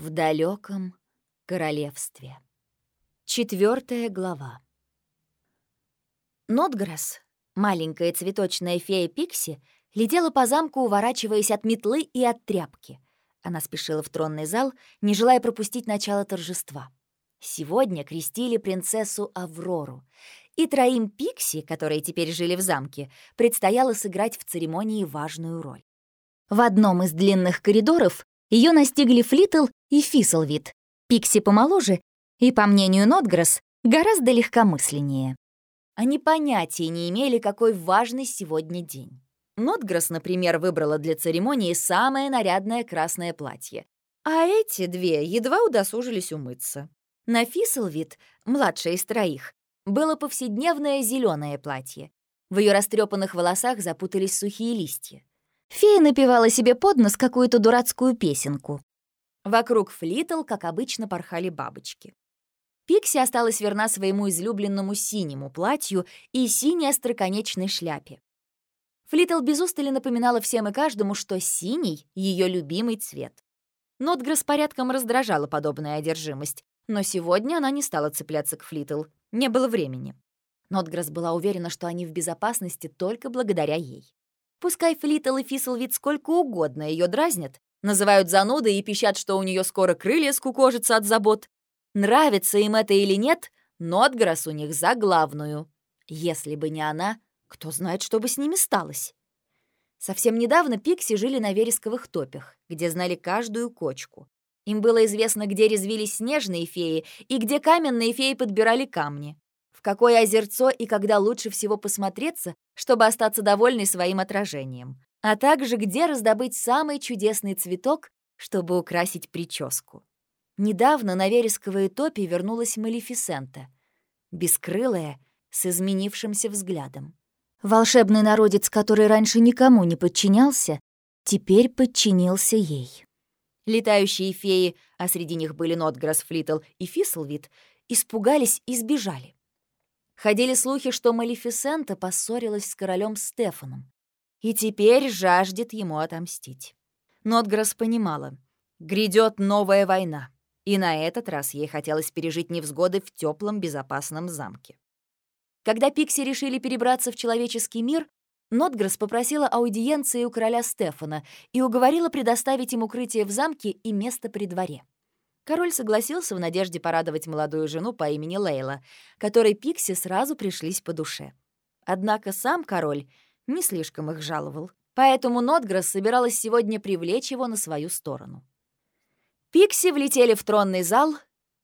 в далеком королевстве. Четвертая глава. Нотгресс, маленькая цветочная фея Пикси, летела по замку, уворачиваясь от метлы и от тряпки. Она спешила в тронный зал, не желая пропустить начало торжества. Сегодня крестили принцессу Аврору, и троим Пикси, которые теперь жили в замке, предстояло сыграть в церемонии важную роль. В одном из длинных коридоров ее настигли Флитл и Фислвит, Пикси помоложе и, по мнению Нотгресс, гораздо легкомысленнее. Они понятия не имели, какой важный сегодня день. Нотгресс, например, выбрала для церемонии самое нарядное красное платье, а эти две едва удосужились умыться. На Фислвит, младшая из троих, было повседневное зеленое платье. В ее растрепанных волосах запутались сухие листья. Фея напевала себе под нос какую-то дурацкую песенку. Вокруг Флитл, как обычно, порхали бабочки. Пикси осталась верна своему излюбленному синему платью и синей остроконечной шляпе. Флитл без устали напоминала всем и каждому, что синий — ее любимый цвет. Нотгресс порядком раздражала подобная одержимость, но сегодня она не стала цепляться к Флитл, не было времени. Нотгресс была уверена, что они в безопасности только благодаря ей. Пускай Флитл и Фислвид сколько угодно ее дразнят, называют занудой и пищат, что у нее скоро крылья скукожатся от забот. Нравится им это или нет, Нотгресс у них за главную. Если бы не она, кто знает, что бы с ними сталось. Совсем недавно Пикси жили на вересковых топях, где знали каждую кочку. Им было известно, где резвились снежные феи и где каменные феи подбирали камни. В какое озерцо и когда лучше всего посмотреться, чтобы остаться довольной своим отражением. А также где раздобыть самый чудесный цветок, чтобы украсить прическу. Недавно на вересковые топи вернулась Малефисента. Бескрылая, с изменившимся взглядом. Волшебный народец, который раньше никому не подчинялся, теперь подчинился ей. Летающие феи, а среди них были Нотграсс, Флитл и Фислвит, испугались и сбежали. Ходили слухи, что Малефисента поссорилась с королем Стефаном и теперь жаждет ему отомстить. Нотграсс понимала, грядет новая война, и на этот раз ей хотелось пережить невзгоды в теплом безопасном замке. Когда Пикси решили перебраться в человеческий мир, Нотгресс попросила аудиенции у короля Стефана и уговорила предоставить им укрытие в замке и место при дворе. Король согласился в надежде порадовать молодую жену по имени Лейла, которой Пикси сразу пришлись по душе. Однако сам король не слишком их жаловал, поэтому Нотгресс собиралась сегодня привлечь его на свою сторону. Пикси влетели в тронный зал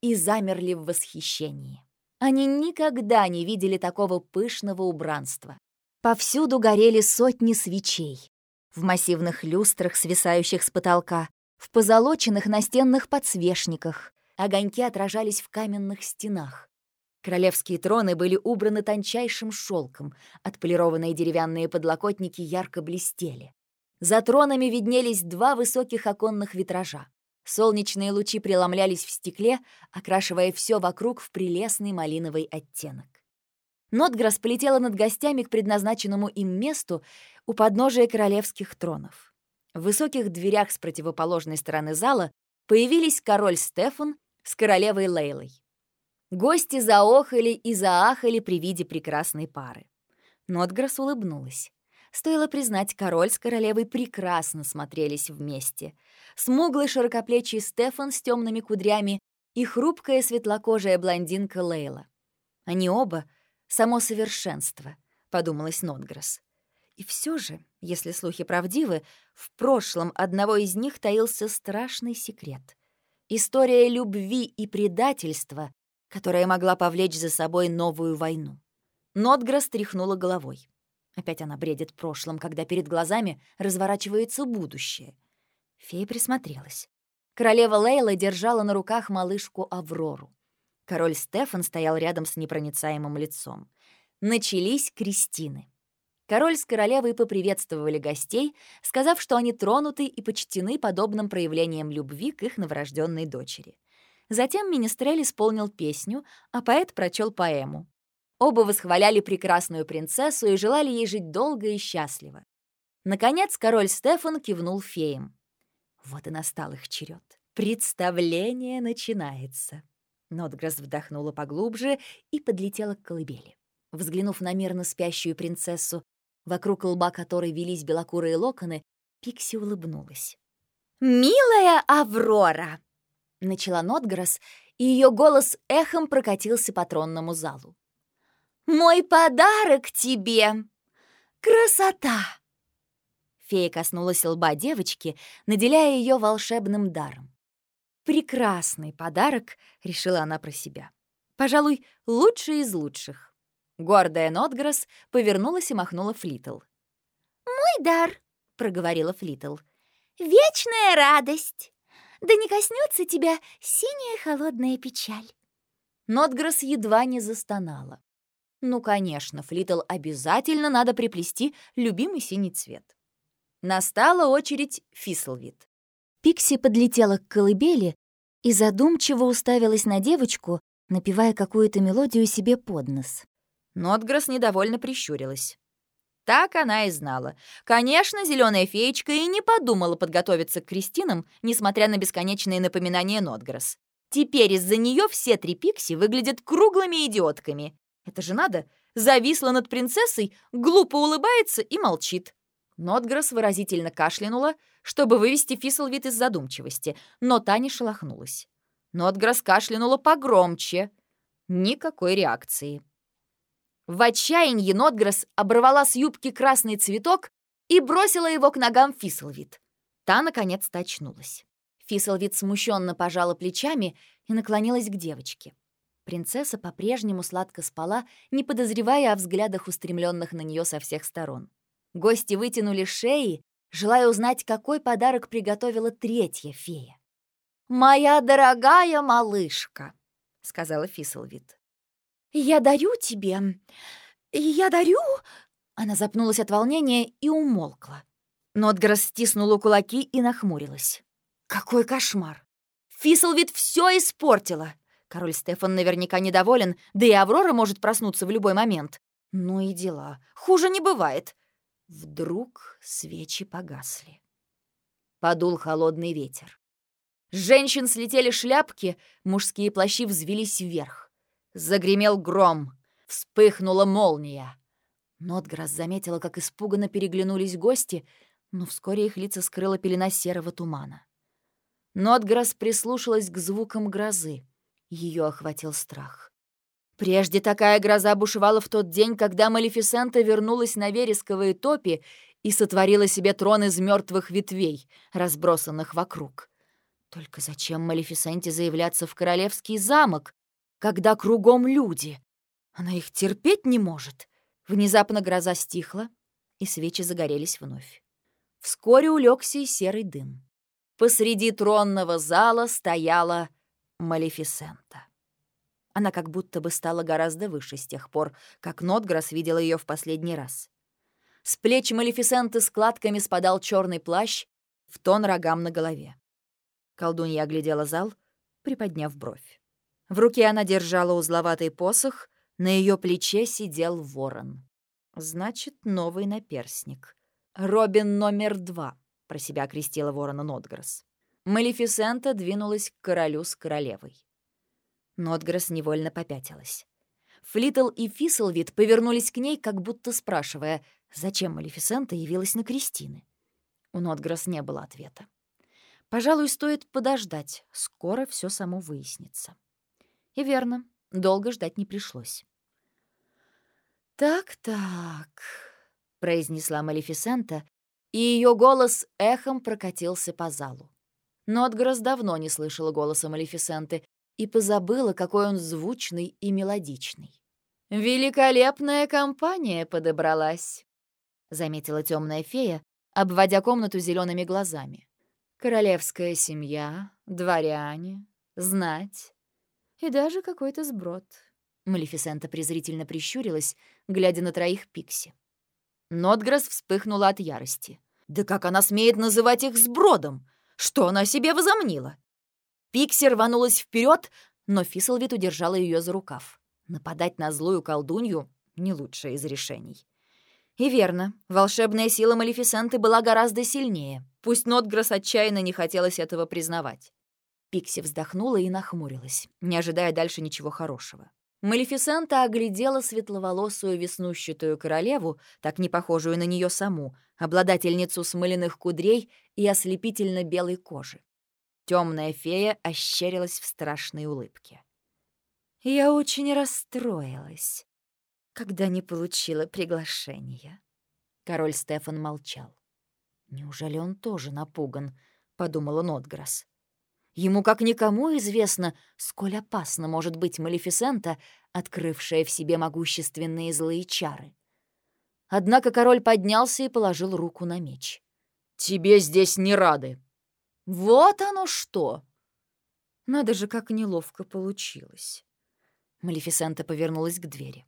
и замерли в восхищении. Они никогда не видели такого пышного убранства. Повсюду горели сотни свечей. В массивных люстрах, свисающих с потолка, в позолоченных настенных подсвечниках. Огоньки отражались в каменных стенах. Королевские троны были убраны тончайшим шелком, отполированные деревянные подлокотники ярко блестели. За тронами виднелись два высоких оконных витража. Солнечные лучи преломлялись в стекле, окрашивая все вокруг в прелестный малиновый оттенок. Нотграсс полетела над гостями к предназначенному им месту у подножия королевских тронов. В высоких дверях с противоположной стороны зала появились король Стефан с королевой Лейлой. Гости заохали и заахали при виде прекрасной пары. Нотграсс улыбнулась. Стоило признать, король с королевой прекрасно смотрелись вместе. Смуглый широкоплечий Стефан с темными кудрями и хрупкая светлокожая блондинка Лейла. Они оба само совершенство, подумалась Нотгресс. И все же, если слухи правдивы, в прошлом одного из них таился страшный секрет. История любви и предательства, которая могла повлечь за собой новую войну. Нотгресс тряхнула головой. Опять она бредит прошлым, когда перед глазами разворачивается будущее. Фея присмотрелась. Королева Лейла держала на руках малышку Аврору. Король Стефан стоял рядом с непроницаемым лицом. Начались крестины. Король с королевой поприветствовали гостей, сказав, что они тронуты и почтены подобным проявлением любви к их новорожденной дочери. Затем Министрель исполнил песню, а поэт прочел поэму. Оба восхваляли прекрасную принцессу и желали ей жить долго и счастливо. Наконец король Стефан кивнул феям. Вот и настал их черед. Представление начинается. Нотгресс вдохнула поглубже и подлетела к колыбели. Взглянув на мирно спящую принцессу, вокруг лба которой велись белокурые локоны, Пикси улыбнулась. «Милая Аврора!» — начала Нотгресс, и ее голос эхом прокатился по тронному залу. «Мой подарок тебе! Красота!» Фея коснулась лба девочки, наделяя ее волшебным даром. «Прекрасный подарок», — решила она про себя. «Пожалуй, лучший из лучших». Гордая Нотгресс повернулась и махнула Флитл. «Мой дар», — проговорила Флитл. «Вечная радость! Да не коснется тебя синяя холодная печаль». Нотгресс едва не застонала. Ну, конечно, Флитл обязательно надо приплести любимый синий цвет. Настала очередь Фислвит. Пикси подлетела к колыбели и задумчиво уставилась на девочку, напевая какую-то мелодию себе под нос. Нотгресс недовольно прищурилась. Так она и знала. Конечно, зеленая феечка и не подумала подготовиться к крестинам, несмотря на бесконечные напоминания Нотгресс. Теперь из-за нее все три Пикси выглядят круглыми идиотками. Это же надо! Зависла над принцессой, глупо улыбается и молчит. Нотгресс выразительно кашлянула, чтобы вывести Фислвит из задумчивости, но та не шелохнулась. Нотгресс кашлянула погромче. Никакой реакции. В отчаянии Нотгресс оборвала с юбки красный цветок и бросила его к ногам Фислвит. Та, наконец-то, очнулась. Фислвит смущенно пожала плечами и наклонилась к девочке. Принцесса по-прежнему сладко спала, не подозревая о взглядах, устремленных на нее со всех сторон. Гости вытянули шеи, желая узнать, какой подарок приготовила третья фея. «Моя дорогая малышка», — сказала Фислвит. «Я дарю тебе... Я дарю...» Она запнулась от волнения и умолкла. Нотгресс стиснула кулаки и нахмурилась. «Какой кошмар! Фислвит все испортила!» Король Стефан наверняка недоволен, да и Аврора может проснуться в любой момент. Ну и дела. Хуже не бывает. Вдруг свечи погасли. Подул холодный ветер. Женщин слетели шляпки, мужские плащи взвелись вверх. Загремел гром, вспыхнула молния. Нотграсс заметила, как испуганно переглянулись гости, но вскоре их лица скрыла пелена серого тумана. Нотграсс прислушалась к звукам грозы. Ее охватил страх. Прежде такая гроза бушевала в тот день, когда Малефисента вернулась на вересковые топи и сотворила себе трон из мертвых ветвей, разбросанных вокруг. Только зачем Малефисенте заявляться в королевский замок, когда кругом люди? Она их терпеть не может. Внезапно гроза стихла, и свечи загорелись вновь. Вскоре улегся и серый дым. Посреди тронного зала стояла Малефисента. Она как будто бы стала гораздо выше с тех пор, как Нотграсс видела ее в последний раз. С плеч Малефисенты складками спадал черный плащ в тон рогам на голове. Колдунья оглядела зал, приподняв бровь. В руке она держала узловатый посох, на ее плече сидел ворон. Значит, новый наперсник. «Робин номер два», — про себя окрестила ворона Нотграсс. Малефисента двинулась к королю с королевой. Нотгресс невольно попятилась. Флитл и Фислвит повернулись к ней, как будто спрашивая, зачем Малефисента явилась на Кристины. У Нотгресс не было ответа. Пожалуй, стоит подождать, скоро все само выяснится. И верно, долго ждать не пришлось. «Так-так», — произнесла Малефисента, и ее голос эхом прокатился по залу. Нотгресс давно не слышала голоса Малефисенты и позабыла, какой он звучный и мелодичный. «Великолепная компания подобралась», — заметила темная фея, обводя комнату зелеными глазами. «Королевская семья, дворяне, знать и даже какой-то сброд». Малефисента презрительно прищурилась, глядя на троих Пикси. Нотгресс вспыхнула от ярости. «Да как она смеет называть их сбродом? Что она себе возомнила?» Пикси рванулась вперед, но Фислвит удержала ее за рукав. Нападать на злую колдунью — не лучшее из решений. И верно, волшебная сила Малефисенты была гораздо сильнее, пусть Нотгресс отчаянно не хотелось этого признавать. Пикси вздохнула и нахмурилась, не ожидая дальше ничего хорошего. Малефисента оглядела светловолосую веснущатую королеву, так не похожую на нее саму, обладательницу смоляных кудрей и ослепительно белой кожи. Темная фея ощерилась в страшной улыбке. «Я очень расстроилась, когда не получила приглашения». Король Стефан молчал. «Неужели он тоже напуган?» — подумала Нотграсс. Ему как никому известно, сколь опасно может быть Малефисента, открывшая в себе могущественные злые чары. Однако король поднялся и положил руку на меч. «Тебе здесь не рады!» «Вот оно что!» Надо же, как неловко получилось. Малефисента повернулась к двери.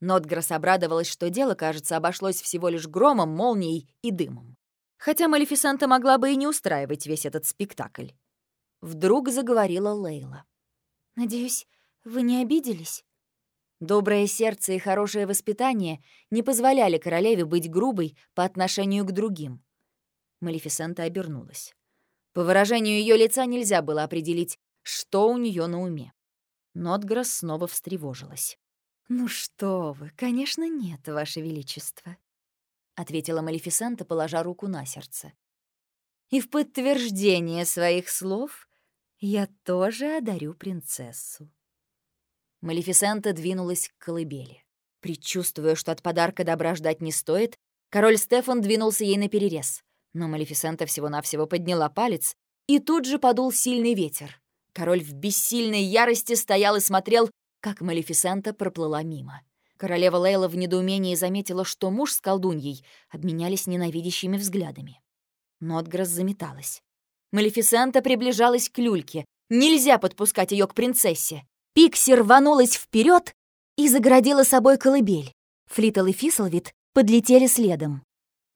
Нотграсс обрадовалась, что дело, кажется, обошлось всего лишь громом, молнией и дымом. Хотя Малефисента могла бы и не устраивать весь этот спектакль. Вдруг заговорила Лейла. «Надеюсь, вы не обиделись?» Доброе сердце и хорошее воспитание не позволяли королеве быть грубой по отношению к другим. Малефисента обернулась. По выражению ее лица нельзя было определить, что у нее на уме. Нотграсс снова встревожилась. «Ну что вы, конечно, нет, Ваше Величество», — ответила Малефисента, положа руку на сердце. «И в подтверждение своих слов я тоже одарю принцессу». Малефисента двинулась к колыбели. Предчувствуя, что от подарка добра ждать не стоит, король Стефан двинулся ей на перерез. Но Малефисента всего-навсего подняла палец, и тут же подул сильный ветер. Король в бессильной ярости стоял и смотрел, как Малефисента проплыла мимо. Королева Лейла в недоумении заметила, что муж с колдуньей обменялись ненавидящими взглядами. Нотграсс заметалась. Малефисента приближалась к люльке. Нельзя подпускать ее к принцессе. Пикси рванулась вперед и загородила собой колыбель. Флитл и Фислвит подлетели следом.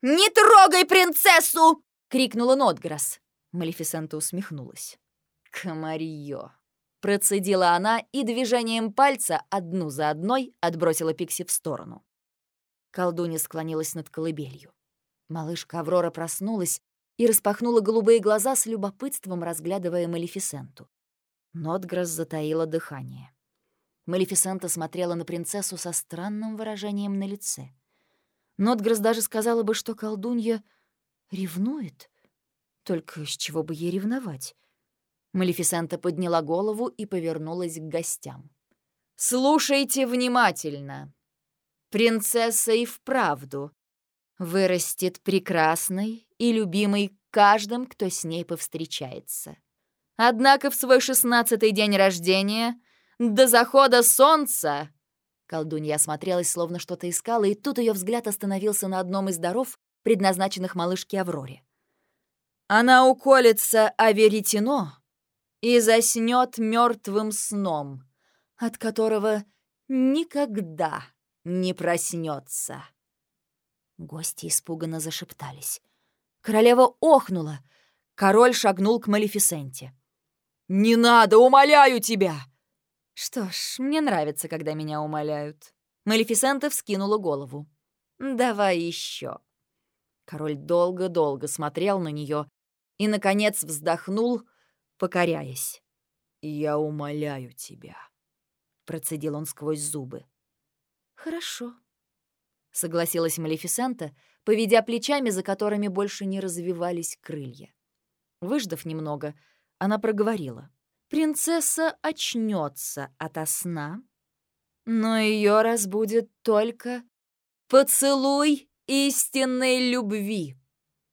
«Не трогай принцессу!» — крикнула Нотграсс. Малефисента усмехнулась. «Комарьё!» — процедила она и движением пальца одну за одной отбросила Пикси в сторону. Колдунья склонилась над колыбелью. Малышка Аврора проснулась и распахнула голубые глаза с любопытством, разглядывая Малефисенту. Нотграсс затаила дыхание. Малефисента смотрела на принцессу со странным выражением на лице. Нотграсс даже сказала бы, что колдунья ревнует. Только с чего бы ей ревновать? Малефисента подняла голову и повернулась к гостям. «Слушайте внимательно. Принцесса и вправду вырастет прекрасной и любимой каждым, кто с ней повстречается. Однако в свой шестнадцатый день рождения, до захода солнца...» Колдунья осмотрелась, словно что-то искала, и тут ее взгляд остановился на одном из даров, предназначенных малышке Авроре. «Она уколется о веретено и заснет мертвым сном, от которого никогда не проснется. Гости испуганно зашептались. Королева охнула. Король шагнул к Малефисенте. «Не надо, умоляю тебя!» «Что ж, мне нравится, когда меня умоляют». Малефисента вскинула голову. «Давай еще». Король долго-долго смотрел на нее и, наконец, вздохнул, покоряясь. «Я умоляю тебя», — процедил он сквозь зубы. «Хорошо», — согласилась Малефисента, поведя плечами, за которыми больше не развивались крылья. Выждав немного, — она проговорила. «Принцесса очнется ото сна, но ее разбудит только поцелуй истинной любви».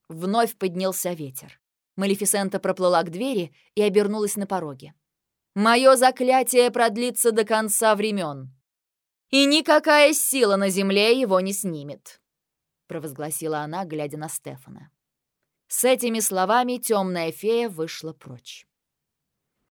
Вновь поднялся ветер. Малефисента проплыла к двери и обернулась на пороге. «Мое заклятие продлится до конца времен, и никакая сила на земле его не снимет», провозгласила она, глядя на Стефана. С этими словами темная фея вышла прочь.